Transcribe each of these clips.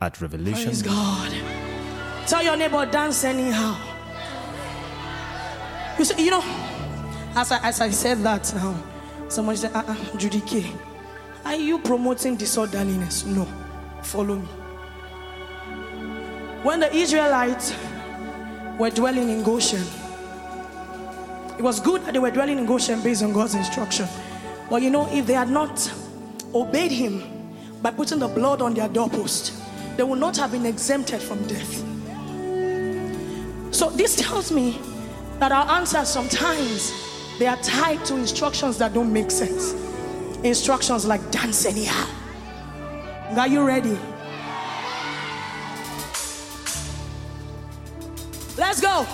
at Revelation. Praise God. Tell your neighbor, dance anyhow. You see, you know, as I, as I said that now, somebody said, uh-uh, Judikay, are you promoting disorderliness? No. Follow me. When the Israelites were dwelling in Goshen, it was good that they were dwelling in Goshen based on God's instruction. But you know, if they had not obeyed Him by putting the blood on their doorpost, they would not have been exempted from death. So this tells me that our answers sometimes they are tied to instructions that don't make sense. Instructions like dance anyhow. Are you ready? Let's go.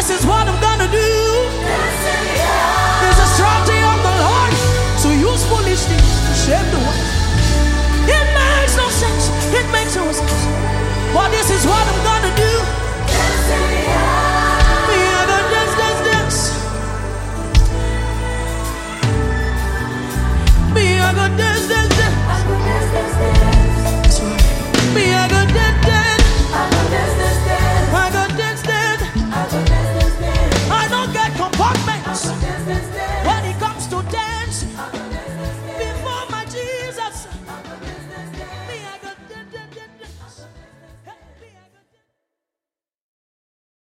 This is what I'm gonna do. There's a strategy of the Lord So use foolish things to shape the world. It makes no sense. It makes no sense. But this is what